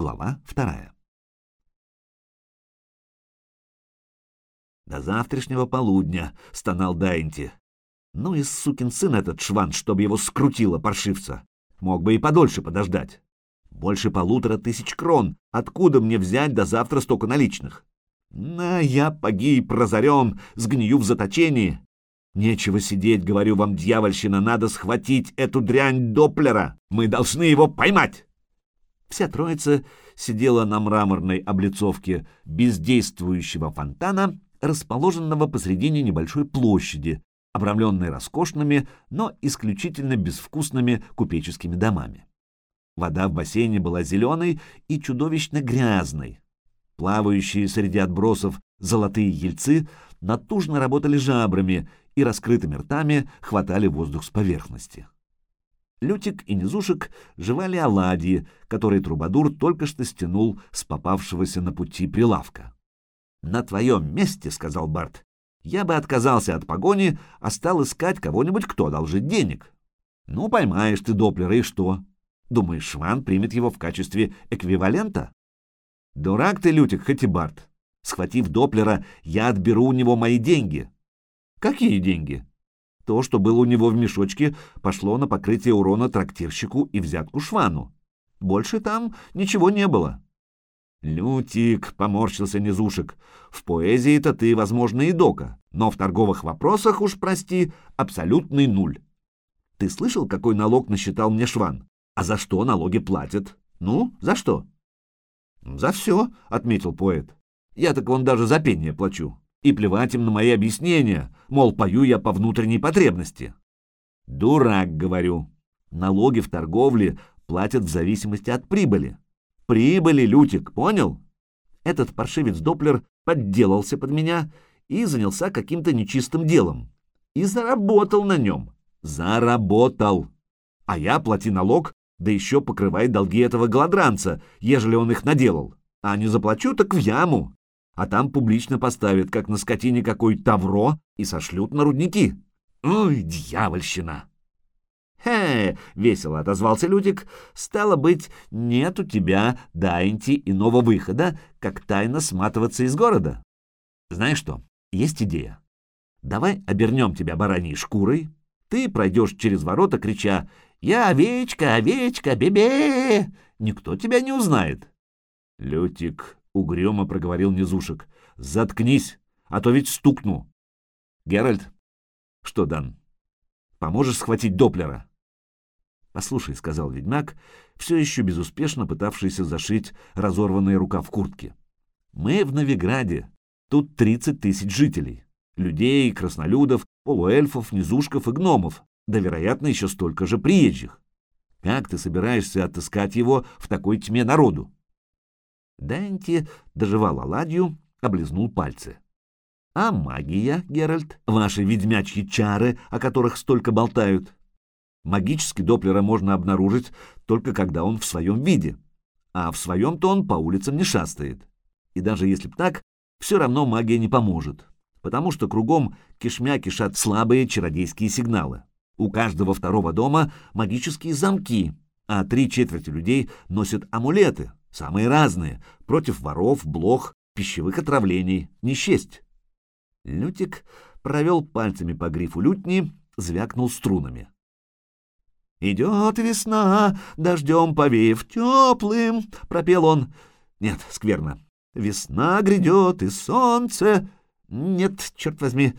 Глава вторая. «До завтрашнего полудня», — стонал Дайнти. «Ну и сукин сын этот шван, чтобы его скрутило, паршивца. Мог бы и подольше подождать. Больше полутора тысяч крон. Откуда мне взять до завтра столько наличных? На, я погиб, разорен, сгнию в заточении. Нечего сидеть, говорю вам, дьявольщина, надо схватить эту дрянь Доплера. Мы должны его поймать. Вся троица сидела на мраморной облицовке бездействующего фонтана, расположенного посредине небольшой площади, обрамленной роскошными, но исключительно безвкусными купеческими домами. Вода в бассейне была зеленой и чудовищно грязной. Плавающие среди отбросов золотые ельцы натужно работали жабрами и раскрытыми ртами хватали воздух с поверхности. Лютик и Низушек жевали оладьи, которые Трубадур только что стянул с попавшегося на пути прилавка. «На твоем месте, — сказал Барт, — я бы отказался от погони, а стал искать кого-нибудь, кто одолжит денег. Ну, поймаешь ты Доплера, и что? Думаешь, Шван примет его в качестве эквивалента? Дурак ты, Лютик, хоть и Барт. Схватив Доплера, я отберу у него мои деньги. Какие деньги? То, что было у него в мешочке, пошло на покрытие урона трактирщику и взятку Швану. Больше там ничего не было. Лютик, поморщился Низушек, в поэзии-то ты, возможно, и дока, но в торговых вопросах, уж прости, абсолютный нуль. Ты слышал, какой налог насчитал мне Шван? А за что налоги платят? Ну, за что? За все, отметил поэт. Я так вон даже за пение плачу. И плевать им на мои объяснения, мол, пою я по внутренней потребности. Дурак, говорю. Налоги в торговле платят в зависимости от прибыли. Прибыли, Лютик, понял? Этот паршивец Доплер подделался под меня и занялся каким-то нечистым делом. И заработал на нем. Заработал. А я, плати налог, да еще покрывает долги этого голодранца, ежели он их наделал. А не заплачу, так в яму. А там публично поставят, как на скотине какой тавро, и сошлют на рудники. Ой, дьявольщина! «Хе!» — весело отозвался Людик. «Стало быть, нет у тебя, Дайнти, иного выхода, как тайно сматываться из города. Знаешь что, есть идея. Давай обернем тебя бараньей шкурой, ты пройдешь через ворота, крича «Я овечка, овечка, бебе!» Никто тебя не узнает. Лютик угрюмо проговорил Низушек. «Заткнись, а то ведь стукну». «Геральт?» «Что, Дан, поможешь схватить Доплера?» «Послушай», — сказал ведьмак, все еще безуспешно пытавшийся зашить разорванные рука в куртке. «Мы в Новиграде. Тут тридцать тысяч жителей. Людей, краснолюдов, полуэльфов, низушков и гномов да, вероятно, еще столько же приезжих. Как ты собираешься отыскать его в такой тьме народу? Данти доживал оладью, облизнул пальцы. А магия, Геральт, ваши ведьмячьи чары, о которых столько болтают? Магический доплера можно обнаружить только когда он в своем виде, а в своем-то он по улицам не шастает. И даже если б так, все равно магия не поможет, потому что кругом кишмя кишат слабые чародейские сигналы. У каждого второго дома магические замки, а три четверти людей носят амулеты, самые разные, против воров, блох, пищевых отравлений, не счесть. Лютик провел пальцами по грифу лютни, звякнул струнами. «Идет весна, дождем повеев теплым», — пропел он. «Нет, скверно. Весна грядет, и солнце...» «Нет, черт возьми,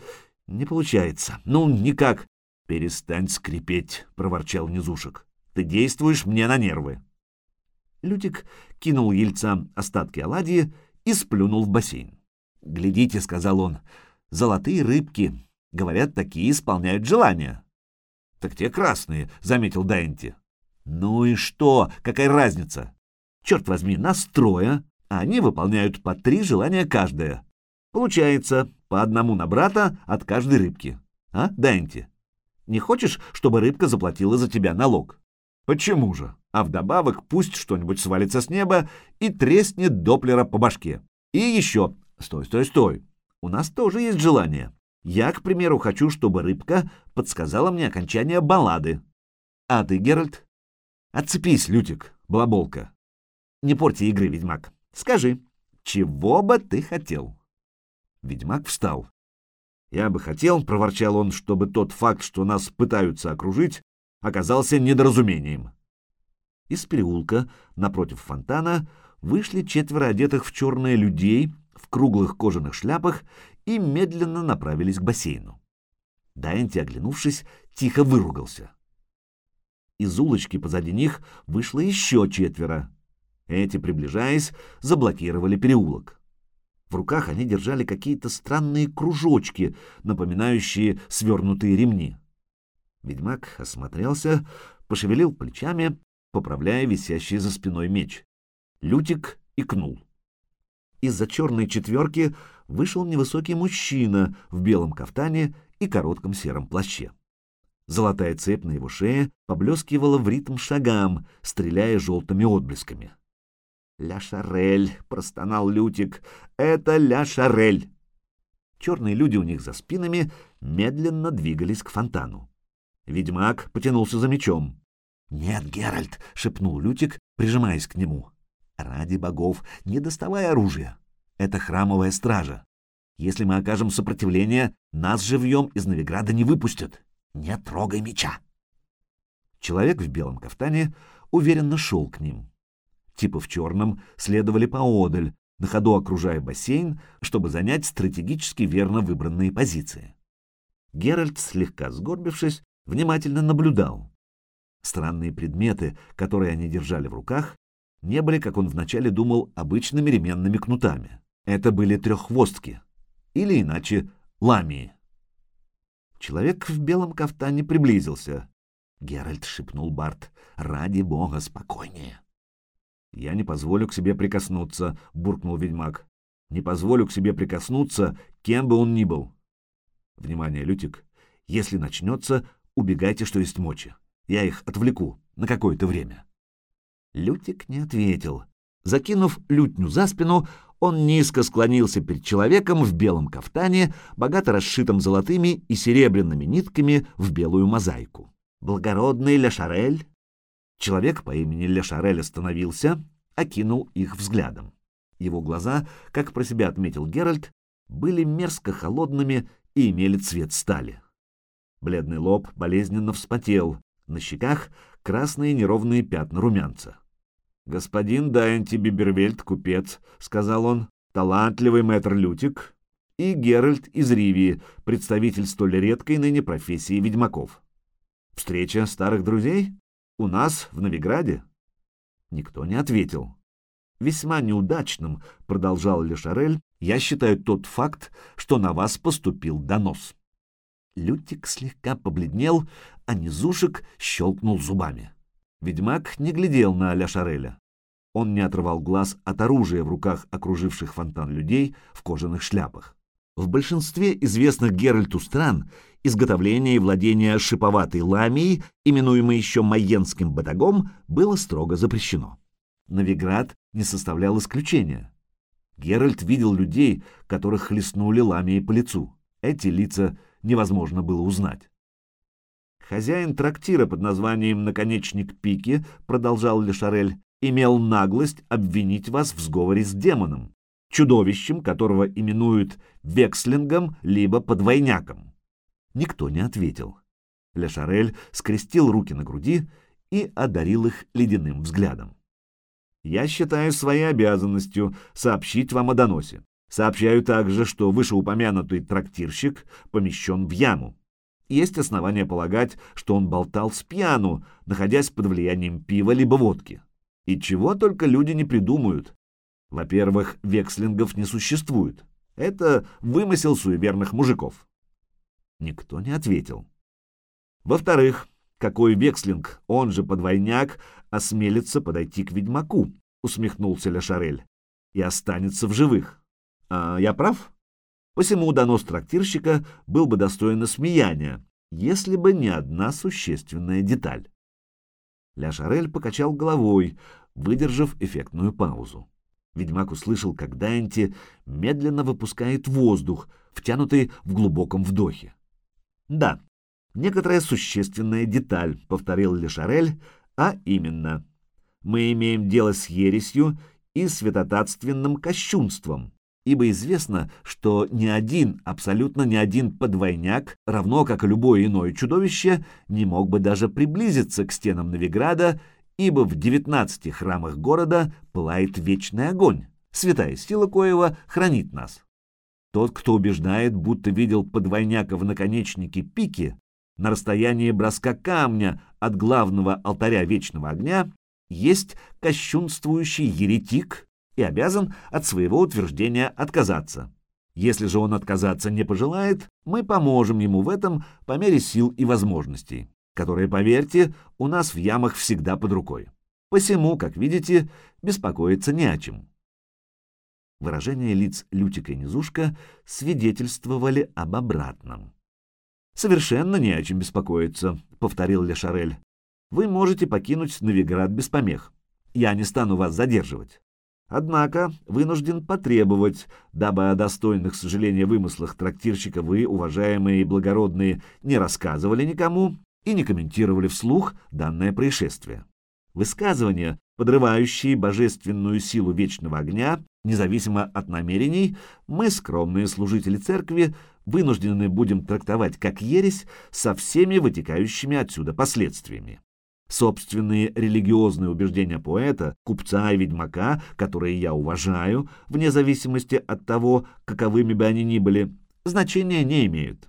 не получается. Ну, никак. «Перестань скрипеть», — проворчал Низушек. «Ты действуешь мне на нервы». Лютик кинул ельцам остатки оладьи и сплюнул в бассейн. «Глядите», — сказал он, — «золотые рыбки. Говорят, такие исполняют желания». «Так те красные», — заметил Дайнти. «Ну и что? Какая разница? Черт возьми, нас трое, а они выполняют по три желания каждое. Получается, по одному на брата от каждой рыбки. А, Дайнти?» Не хочешь, чтобы рыбка заплатила за тебя налог? Почему же? А вдобавок пусть что-нибудь свалится с неба и треснет Доплера по башке. И еще... Стой, стой, стой. У нас тоже есть желание. Я, к примеру, хочу, чтобы рыбка подсказала мне окончание баллады. А ты, Геральт? Отцепись, Лютик, балаболка. Не порти игры, ведьмак. Скажи, чего бы ты хотел?» Ведьмак встал. «Я бы хотел», — проворчал он, — «чтобы тот факт, что нас пытаются окружить, оказался недоразумением». Из переулка, напротив фонтана, вышли четверо одетых в черные людей в круглых кожаных шляпах и медленно направились к бассейну. Дайнти, оглянувшись, тихо выругался. Из улочки позади них вышло еще четверо. Эти, приближаясь, заблокировали переулок. В руках они держали какие-то странные кружочки, напоминающие свернутые ремни. Ведьмак осмотрелся, пошевелил плечами, поправляя висящий за спиной меч. Лютик икнул. Из-за черной четверки вышел невысокий мужчина в белом кафтане и коротком сером плаще. Золотая цепь на его шее поблескивала в ритм шагам, стреляя желтыми отблесками. «Ля Шарель!» — простонал Лютик. «Это Ля Шарель!» Черные люди у них за спинами медленно двигались к фонтану. Ведьмак потянулся за мечом. «Нет, Геральт!» — шепнул Лютик, прижимаясь к нему. «Ради богов, не доставай оружия! Это храмовая стража. Если мы окажем сопротивление, нас живьем из Новиграда не выпустят. Не трогай меча!» Человек в белом кафтане уверенно шел к ним типа в черном, следовали поодаль, на ходу окружая бассейн, чтобы занять стратегически верно выбранные позиции. Геральт, слегка сгорбившись, внимательно наблюдал. Странные предметы, которые они держали в руках, не были, как он вначале думал, обычными ременными кнутами. Это были треххвостки, или иначе ламии. Человек в белом кафтане приблизился. Геральт шепнул Барт, «Ради бога, спокойнее!» «Я не позволю к себе прикоснуться», — буркнул ведьмак. «Не позволю к себе прикоснуться, кем бы он ни был». «Внимание, Лютик, если начнется, убегайте, что есть мочи. Я их отвлеку на какое-то время». Лютик не ответил. Закинув лютню за спину, он низко склонился перед человеком в белом кафтане, богато расшитом золотыми и серебряными нитками в белую мозаику. «Благородный Ля Шарель, Человек по имени Ле Шарель остановился, окинул их взглядом. Его глаза, как про себя отметил Геральт, были мерзко холодными и имели цвет стали. Бледный лоб болезненно вспотел, на щеках красные неровные пятна румянца. «Господин Дайнти Бибервельд, купец», — сказал он, — «талантливый мэтр Лютик и Геральт из Ривии, представитель столь редкой ныне профессии ведьмаков. Встреча старых друзей?» У нас, в Новиграде?» Никто не ответил. «Весьма неудачным», — продолжал Лешарель, — «я считаю тот факт, что на вас поступил донос». Лютик слегка побледнел, а низушек щелкнул зубами. Ведьмак не глядел на Ля Шареля. Он не отрывал глаз от оружия в руках окруживших фонтан людей в кожаных шляпах. В большинстве известных Геральту стран изготовление и владение шиповатой ламией, именуемой еще майенским батагом, было строго запрещено. Новиград не составлял исключения. Геральт видел людей, которых хлестнули ламией по лицу. Эти лица невозможно было узнать. Хозяин трактира под названием «Наконечник Пики», продолжал Лешарель, имел наглость обвинить вас в сговоре с демоном, чудовищем, которого именуют векслингом либо подвойняком. Никто не ответил. Ля Шарель скрестил руки на груди и одарил их ледяным взглядом. «Я считаю своей обязанностью сообщить вам о доносе. Сообщаю также, что вышеупомянутый трактирщик помещен в яму. Есть основания полагать, что он болтал с пьяну, находясь под влиянием пива либо водки. И чего только люди не придумают. Во-первых, векслингов не существует. Это вымысел суеверных мужиков. Никто не ответил. Во-вторых, какой векслинг, он же подвойняк, осмелится подойти к ведьмаку, усмехнулся Ля и останется в живых. А я прав? Посему донос трактирщика был бы достоин смеяния, если бы не одна существенная деталь. Ля Шарель покачал головой, выдержав эффектную паузу. Ведьмак услышал, как Дайнти медленно выпускает воздух, втянутый в глубоком вдохе. Да, некоторая существенная деталь, повторил Лешарель, а именно, мы имеем дело с ересью и святотатственным кощунством, ибо известно, что ни один, абсолютно ни один подвойняк, равно как и любое иное чудовище, не мог бы даже приблизиться к стенам Новиграда, ибо в девятнадцати храмах города пылает вечный огонь, святая сила коего хранит нас. Тот, кто убеждает, будто видел подвойняка в наконечнике пики на расстоянии броска камня от главного алтаря вечного огня, есть кощунствующий еретик и обязан от своего утверждения отказаться. Если же он отказаться не пожелает, мы поможем ему в этом по мере сил и возможностей, которые, поверьте, у нас в ямах всегда под рукой. Посему, как видите, беспокоиться не о чем. Выражения лиц Лютика и Низушка свидетельствовали об обратном. «Совершенно не о чем беспокоиться», — повторил Лешарель. «Вы можете покинуть Новиград без помех. Я не стану вас задерживать. Однако вынужден потребовать, дабы о достойных сожаления вымыслах трактирщика вы, уважаемые и благородные, не рассказывали никому и не комментировали вслух данное происшествие. Высказывания, подрывающие божественную силу вечного огня, независимо от намерений, мы, скромные служители церкви, вынуждены будем трактовать как ересь со всеми вытекающими отсюда последствиями собственные религиозные убеждения поэта, купца и ведьмака, которые я уважаю, вне зависимости от того, каковыми бы они ни были, значения не имеют.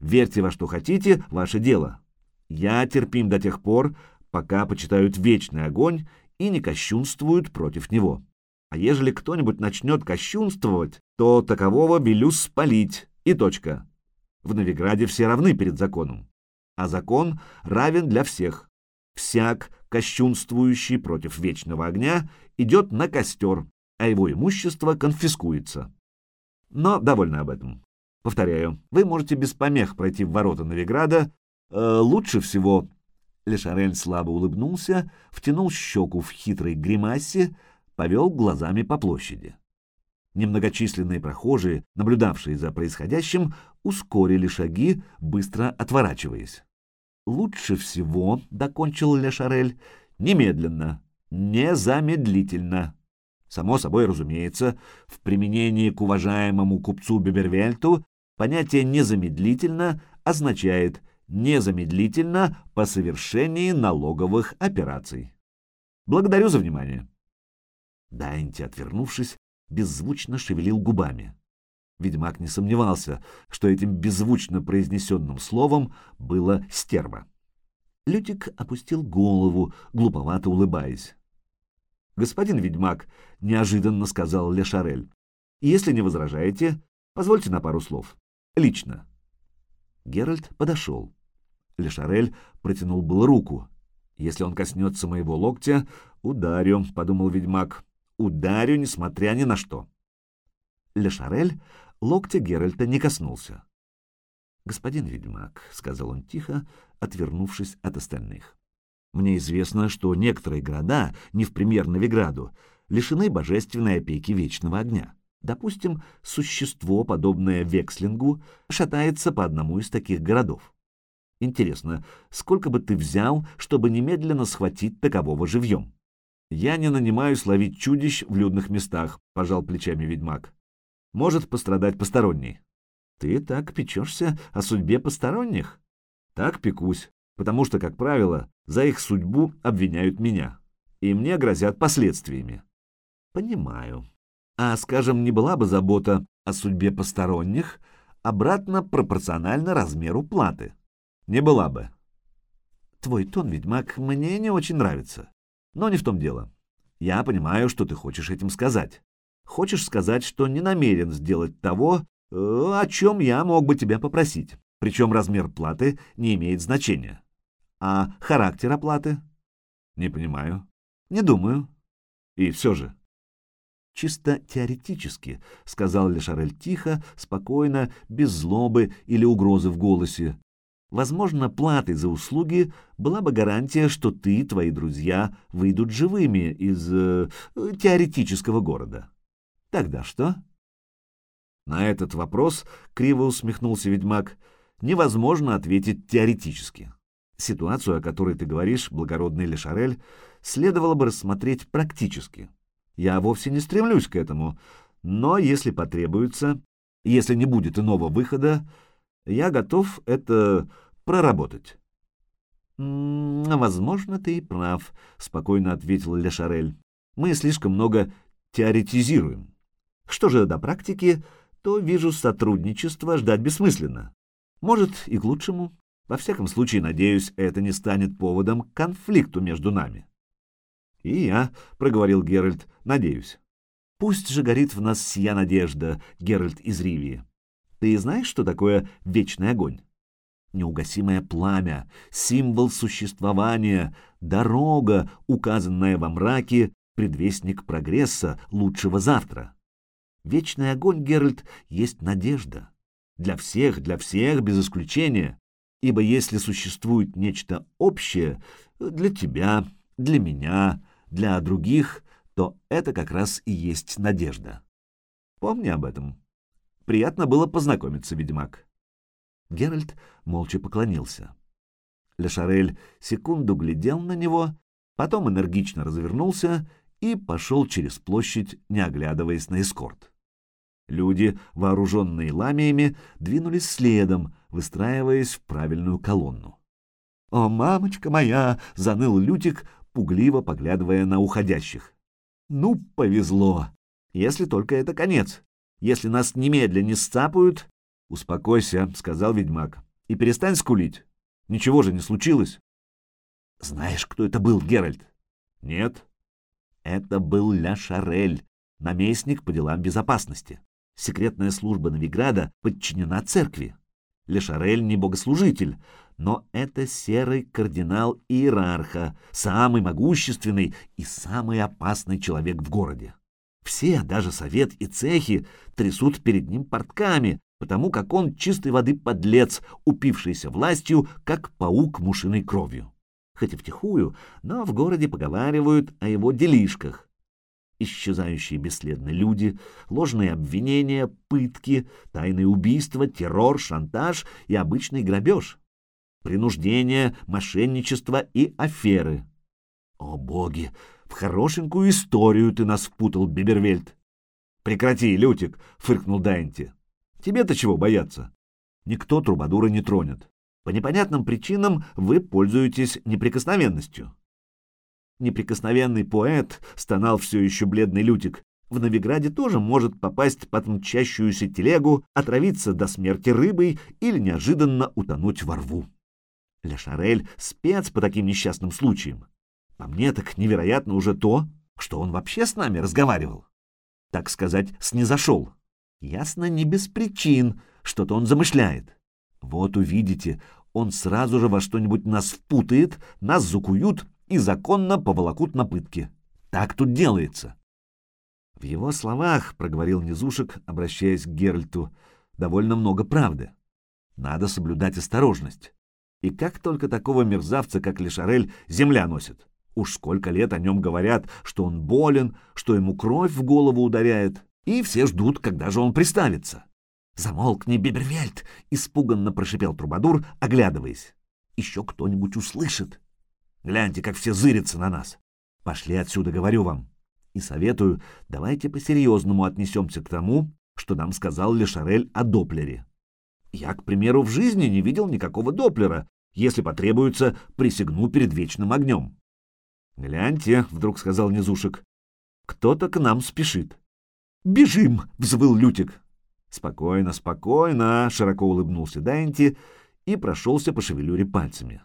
Верьте во что хотите, ваше дело. Я терпим до тех пор, пока почитают вечный огонь и не кощунствуют против него. А ежели кто-нибудь начнет кощунствовать, то такового велю спалить, и точка. В Новиграде все равны перед законом, а закон равен для всех всяк, кощунствующий против вечного огня, идет на костер, а его имущество конфискуется. Но довольно об этом. Повторяю, вы можете без помех пройти в ворота Новиграда. Э, лучше всего... Лешарель слабо улыбнулся, втянул щеку в хитрой гримасе, повел глазами по площади. Немногочисленные прохожие, наблюдавшие за происходящим, ускорили шаги, быстро отворачиваясь лучше всего, — докончил Ле Шарель, — немедленно, незамедлительно. Само собой разумеется, в применении к уважаемому купцу Бебервельту понятие «незамедлительно» означает «незамедлительно по совершении налоговых операций». Благодарю за внимание. Дайнти, отвернувшись, беззвучно шевелил губами. Ведьмак не сомневался, что этим беззвучно произнесенным словом было стерва. Лютик опустил голову, глуповато улыбаясь. «Господин ведьмак», — неожиданно сказал Лешарель, — «если не возражаете, позвольте на пару слов. Лично». Геральт подошел. Лешарель протянул было руку. «Если он коснется моего локтя, ударю», — подумал ведьмак. «Ударю, несмотря ни на что». Лешарель локтя Геральта не коснулся. «Господин ведьмак», — сказал он тихо, отвернувшись от остальных, — «мне известно, что некоторые города, не в пример Новиграду, лишены божественной опеки вечного огня. Допустим, существо, подобное Векслингу, шатается по одному из таких городов. Интересно, сколько бы ты взял, чтобы немедленно схватить такового живьем?» «Я не нанимаюсь ловить чудищ в людных местах», — пожал плечами ведьмак может пострадать посторонний. Ты так печешься о судьбе посторонних? Так пекусь, потому что, как правило, за их судьбу обвиняют меня, и мне грозят последствиями. Понимаю. А, скажем, не была бы забота о судьбе посторонних обратно пропорциональна размеру платы? Не была бы. Твой тон, ведьмак, мне не очень нравится. Но не в том дело. Я понимаю, что ты хочешь этим сказать. Хочешь сказать, что не намерен сделать того, э, о чем я мог бы тебя попросить. Причем размер платы не имеет значения. А характер оплаты? Не понимаю. Не думаю. И все же. Чисто теоретически, — сказал Лешарель тихо, спокойно, без злобы или угрозы в голосе. Возможно, платой за услуги была бы гарантия, что ты и твои друзья выйдут живыми из э, теоретического города. Тогда что? На этот вопрос, криво усмехнулся ведьмак, невозможно ответить теоретически. Ситуацию, о которой ты говоришь, благородный Лешарель, следовало бы рассмотреть практически. Я вовсе не стремлюсь к этому, но если потребуется, если не будет иного выхода, я готов это проработать. «Возможно, ты и прав», — спокойно ответил Ле Шарель. «Мы слишком много теоретизируем. Что же до практики, то вижу сотрудничество ждать бессмысленно. Может, и к лучшему. Во всяком случае, надеюсь, это не станет поводом к конфликту между нами». «И я», — проговорил Геральт, — «надеюсь». «Пусть же горит в нас сия надежда, Геральт из Ривии. Ты знаешь, что такое вечный огонь?» неугасимое пламя, символ существования, дорога, указанная во мраке, предвестник прогресса, лучшего завтра. Вечный огонь, Геральт, есть надежда. Для всех, для всех, без исключения. Ибо если существует нечто общее для тебя, для меня, для других, то это как раз и есть надежда. Помни об этом. Приятно было познакомиться, ведьмак. Геральт молча поклонился. Лешарель секунду глядел на него, потом энергично развернулся и пошел через площадь, не оглядываясь на эскорт. Люди, вооруженные ламиями, двинулись следом, выстраиваясь в правильную колонну. «О, мамочка моя!» — заныл Лютик, пугливо поглядывая на уходящих. «Ну, повезло! Если только это конец. Если нас немедленно не сцапают, «Успокойся», — сказал ведьмак, — «и перестань скулить. Ничего же не случилось». «Знаешь, кто это был, Геральт?» «Нет». «Это был Ля Шарель, наместник по делам безопасности. Секретная служба Новиграда подчинена церкви. Ля Шарель не богослужитель, но это серый кардинал иерарха, самый могущественный и самый опасный человек в городе. Все, даже совет и цехи, трясут перед ним портками, потому как он чистой воды подлец, упившийся властью, как паук мушиной кровью. Хоть и втихую, но в городе поговаривают о его делишках. Исчезающие бесследно люди, ложные обвинения, пытки, тайные убийства, террор, шантаж и обычный грабеж. Принуждение, мошенничество и аферы. О боги, в хорошенькую историю ты нас впутал, Бибервельд. Прекрати, Лютик, фыркнул Дайнти. Тебе-то чего бояться? Никто трубадура не тронет. По непонятным причинам вы пользуетесь неприкосновенностью. Неприкосновенный поэт, стонал все еще бледный Лютик, в Новиграде тоже может попасть под мчащуюся телегу, отравиться до смерти рыбой или неожиданно утонуть во рву. Ля Шарель — спец по таким несчастным случаям. По мне так невероятно уже то, что он вообще с нами разговаривал. Так сказать, снизошел. Ясно, не без причин, что-то он замышляет. Вот увидите, он сразу же во что-нибудь нас впутает, нас закуют и законно поволокут на пытки. Так тут делается. В его словах, проговорил Низушек, обращаясь к Геральту, довольно много правды. Надо соблюдать осторожность. И как только такого мерзавца, как Лешарель, земля носит. Уж сколько лет о нем говорят, что он болен, что ему кровь в голову ударяет и все ждут, когда же он приставится. «Замолкни, Бибервельд!» — испуганно прошипел Трубадур, оглядываясь. «Еще кто-нибудь услышит. Гляньте, как все зырятся на нас. Пошли отсюда, говорю вам. И советую, давайте по-серьезному отнесемся к тому, что нам сказал Лешарель о Доплере. Я, к примеру, в жизни не видел никакого Доплера. Если потребуется, присягну перед вечным огнем». «Гляньте», — вдруг сказал Низушек, — «кто-то к нам спешит». «Бежим!» — взвыл Лютик. «Спокойно, спокойно!» — широко улыбнулся Дайнти и прошелся по шевелюре пальцами.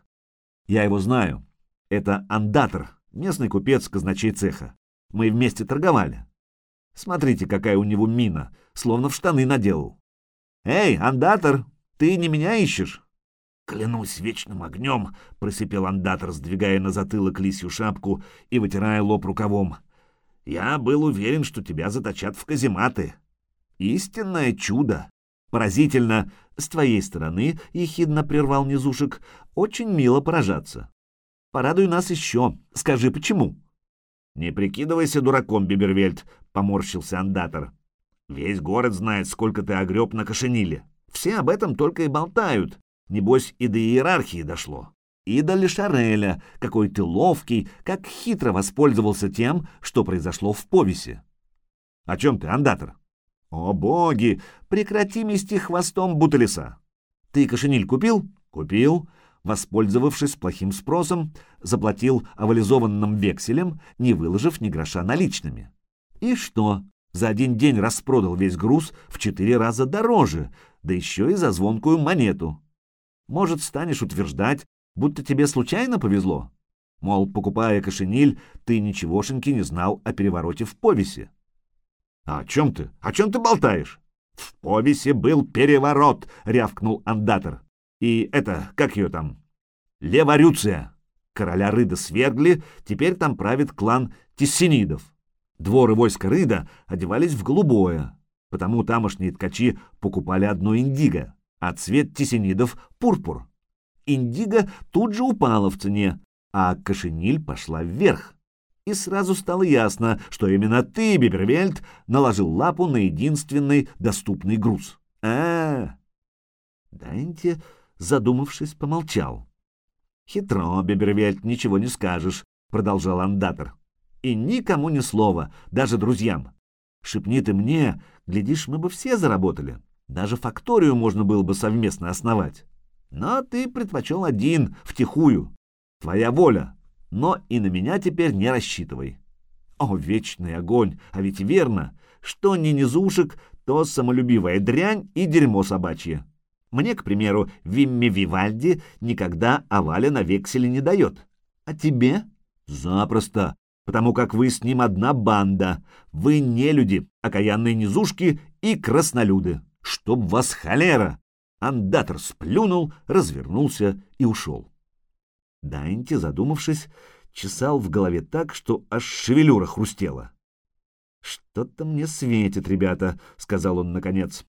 «Я его знаю. Это андатор, местный купец казначей цеха. Мы вместе торговали. Смотрите, какая у него мина, словно в штаны наделал. Эй, андатор, ты не меня ищешь?» «Клянусь вечным огнем!» — просипел андатор, сдвигая на затылок лисью шапку и вытирая лоб рукавом. Я был уверен, что тебя заточат в казематы. Истинное чудо. Поразительно. С твоей стороны, — ехидно прервал низушек, — очень мило поражаться. Порадуй нас еще. Скажи, почему? Не прикидывайся дураком, Бибервельд, — поморщился андатор. Весь город знает, сколько ты огреб на кошениле. Все об этом только и болтают. Небось, и до иерархии дошло. И до Лешареля, какой ты ловкий, как хитро воспользовался тем, что произошло в повесе. О чем ты, андатор? О боги, прекрати мести хвостом бутылиса. Ты кошениль купил? Купил. Воспользовавшись плохим спросом, заплатил авализованным векселем, не выложив ни гроша наличными. И что? За один день распродал весь груз в четыре раза дороже, да еще и за звонкую монету. Может, станешь утверждать, будто тебе случайно повезло? Мол, покупая кошениль, ты ничегошеньки не знал о перевороте в повесе. А о чем ты? О чем ты болтаешь? В повесе был переворот, рявкнул андатор. И это, как ее там? Леворюция. Короля Рыда свергли, теперь там правит клан Тессенидов. Двор и войско Рыда одевались в голубое, потому тамошние ткачи покупали одно индиго, а цвет тессенидов — пурпур. Индиго тут же упала в цене, а кошениль пошла вверх. И сразу стало ясно, что именно ты, Бибервельд, наложил лапу на единственный доступный груз. а, -а. Дайнти, задумавшись, помолчал. «Хитро, Бибервельд, ничего не скажешь», — продолжал андатор. И никому ни слова, даже друзьям. Шепни ты мне, глядишь, мы бы все заработали. Даже факторию можно было бы совместно основать. Но ты предпочел один, втихую. Твоя воля. Но и на меня теперь не рассчитывай. О, вечный огонь! А ведь верно, что не низушек, то самолюбивая дрянь и дерьмо собачье. Мне, к примеру, Вимми Вивальди никогда оваля на векселе не дает. А тебе? Запросто потому как вы с ним одна банда. Вы не люди, окаянные низушки и краснолюды. Чтоб вас холера!» Андатор сплюнул, развернулся и ушел. Дайнти, задумавшись, чесал в голове так, что аж шевелюра хрустела. «Что-то мне светит, ребята», — сказал он наконец.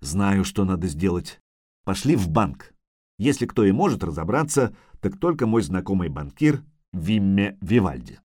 «Знаю, что надо сделать. Пошли в банк. Если кто и может разобраться, так только мой знакомый банкир Вимме Вивальди».